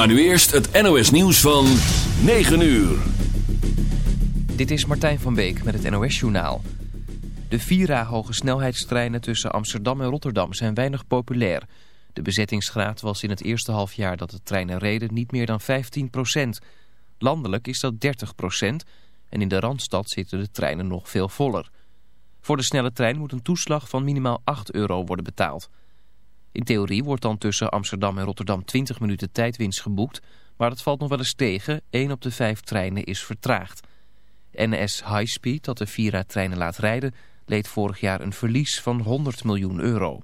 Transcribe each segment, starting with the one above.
Maar nu eerst het NOS nieuws van 9 uur. Dit is Martijn van Beek met het NOS Journaal. De Vira hoge snelheidstreinen tussen Amsterdam en Rotterdam zijn weinig populair. De bezettingsgraad was in het eerste halfjaar dat de treinen reden niet meer dan 15% Landelijk is dat 30% en in de Randstad zitten de treinen nog veel voller. Voor de snelle trein moet een toeslag van minimaal 8 euro worden betaald. In theorie wordt dan tussen Amsterdam en Rotterdam 20 minuten tijdwinst geboekt, maar dat valt nog wel eens tegen. 1 op de 5 treinen is vertraagd. NS High Speed, dat de Vira-treinen laat rijden, leed vorig jaar een verlies van 100 miljoen euro.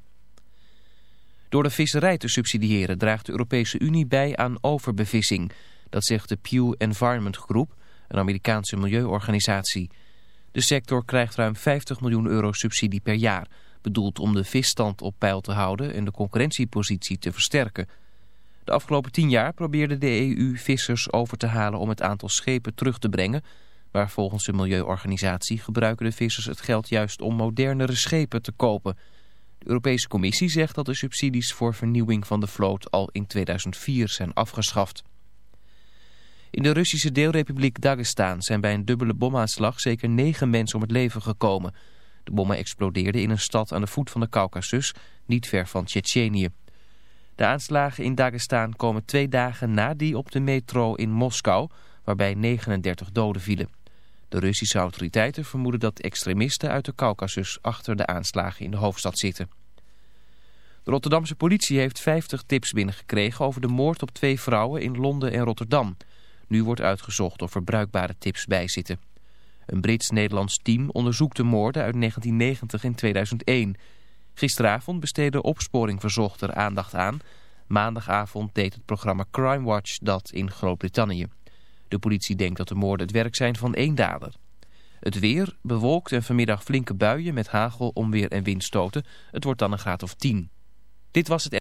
Door de visserij te subsidiëren draagt de Europese Unie bij aan overbevissing. Dat zegt de Pew Environment Group, een Amerikaanse milieuorganisatie. De sector krijgt ruim 50 miljoen euro subsidie per jaar bedoeld om de visstand op peil te houden en de concurrentiepositie te versterken. De afgelopen tien jaar probeerde de EU vissers over te halen om het aantal schepen terug te brengen, maar volgens de milieuorganisatie gebruiken de vissers het geld juist om modernere schepen te kopen. De Europese Commissie zegt dat de subsidies voor vernieuwing van de vloot al in 2004 zijn afgeschaft. In de Russische deelrepubliek Dagestan zijn bij een dubbele bomaanslag zeker negen mensen om het leven gekomen. De bommen explodeerden in een stad aan de voet van de Caucasus, niet ver van Tsjetsjenië. De aanslagen in Dagestan komen twee dagen na die op de metro in Moskou, waarbij 39 doden vielen. De Russische autoriteiten vermoeden dat extremisten uit de Caucasus achter de aanslagen in de hoofdstad zitten. De Rotterdamse politie heeft 50 tips binnengekregen over de moord op twee vrouwen in Londen en Rotterdam. Nu wordt uitgezocht of er bruikbare tips bij zitten. Een Brits-Nederlands team onderzoekt de moorden uit 1990 en 2001. Gisteravond besteedde Opsporing Verzocht er aandacht aan. Maandagavond deed het programma Crime Watch dat in Groot-Brittannië. De politie denkt dat de moorden het werk zijn van één dader. Het weer, bewolkt en vanmiddag flinke buien met hagel, onweer en windstoten. Het wordt dan een graad of 10. Dit was het...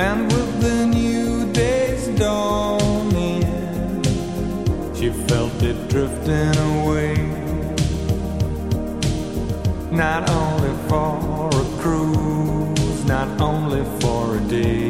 And with the new day's dawning, she felt it drifting away. Not only for a cruise, not only for a day.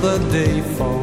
another day for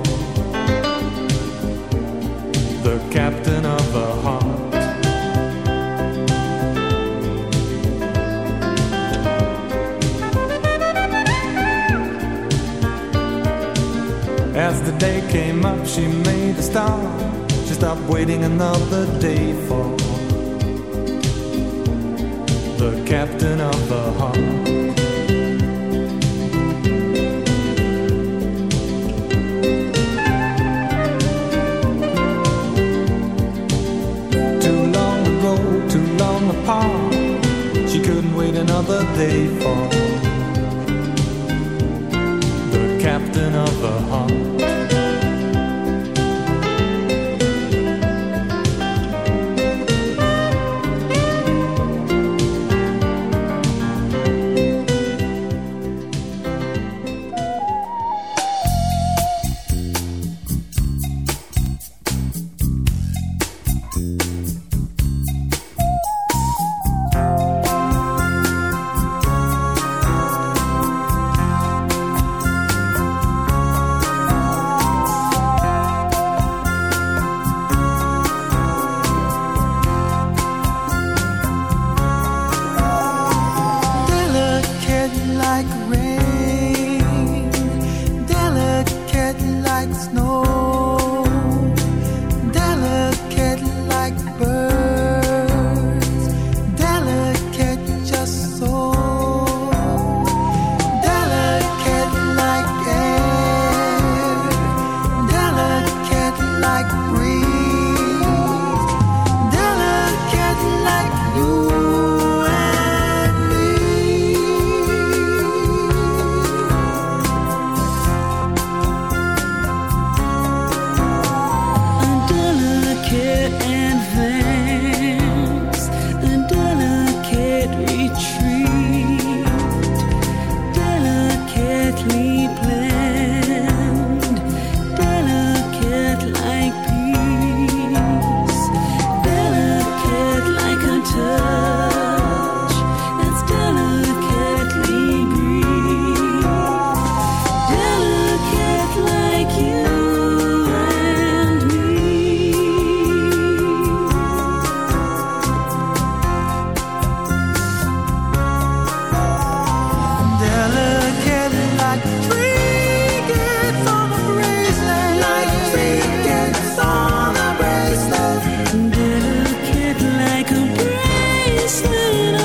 it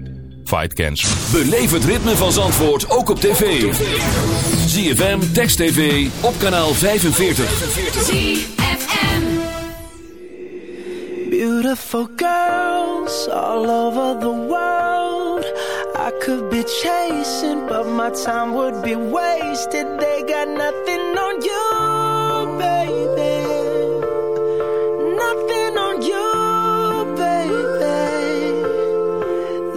Fight Cancer. Beleef het ritme van Zandvoort ook op tv. ZFM, Text TV, op kanaal 45. ZFM. Beautiful girls all over the world. I could be chasing, but my time would be wasted. They got nothing on you, baby. Nothing on you,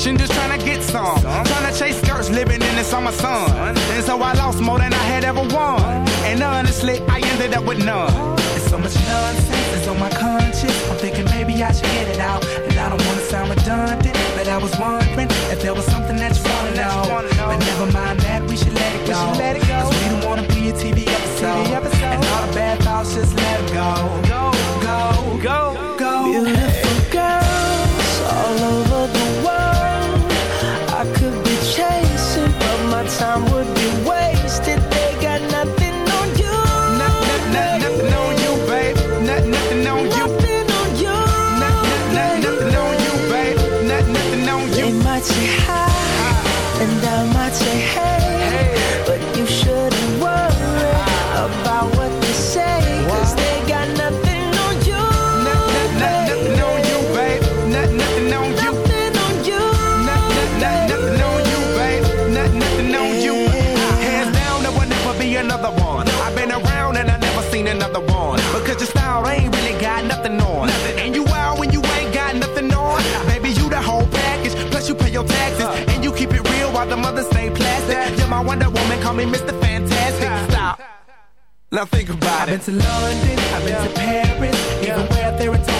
Direction, just trying to get some. Trying to chase skirts, living in the summer sun. And so I lost more than I had ever won. And honestly, I ended up with none. There's so much nonsense that's on my conscience. I'm thinking maybe I should get it out. And I don't wanna sound redundant, but I was wondering if there was something that you wanna know. But never mind that, we should let it go. Cause we don't wanna be a TV episode. And all the bad thoughts, just let go. Go, go, me Mr. Fantastic. Stop. Now think about it. I've been to London, I've been to Paris, even there in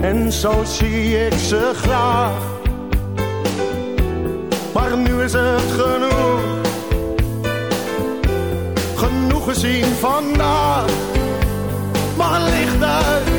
En zo zie ik ze graag. Maar nu is het genoeg. Genoeg gezien vandaag. Het licht uit,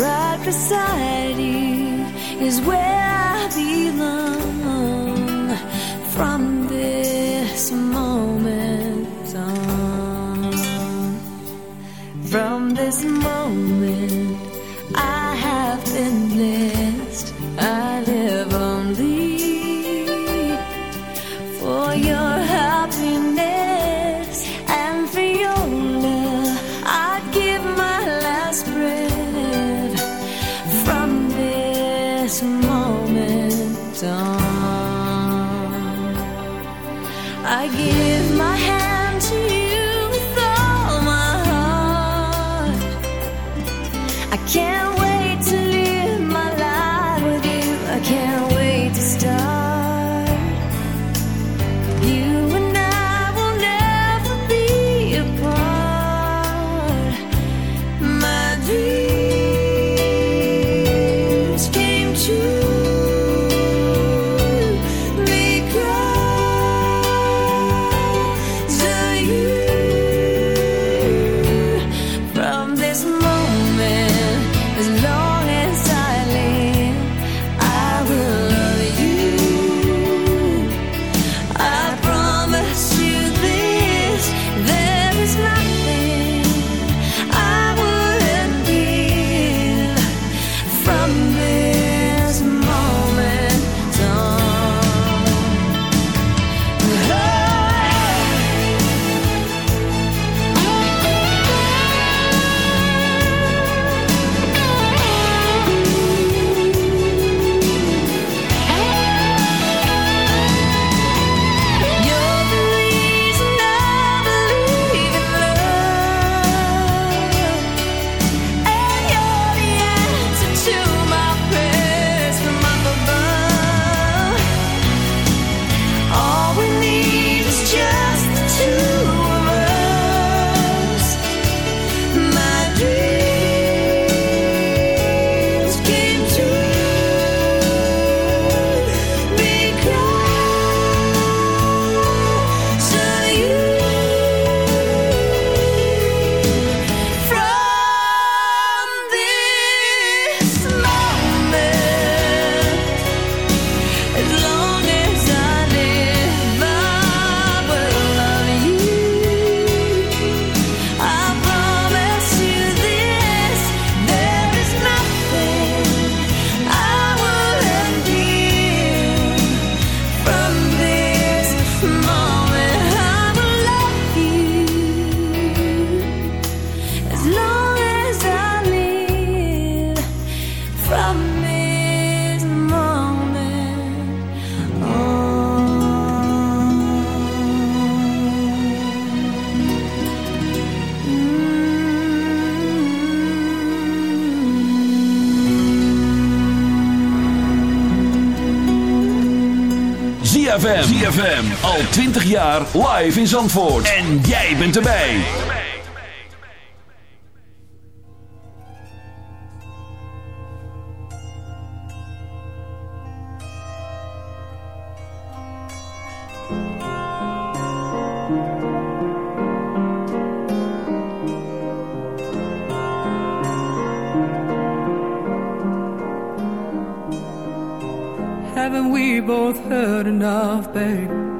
right beside you is where I belong. From this moment on, from this moment, I have been blessed. I 20 jaar live in Zandvoort. En jij bent erbij. Haven't we both heard enough, babe?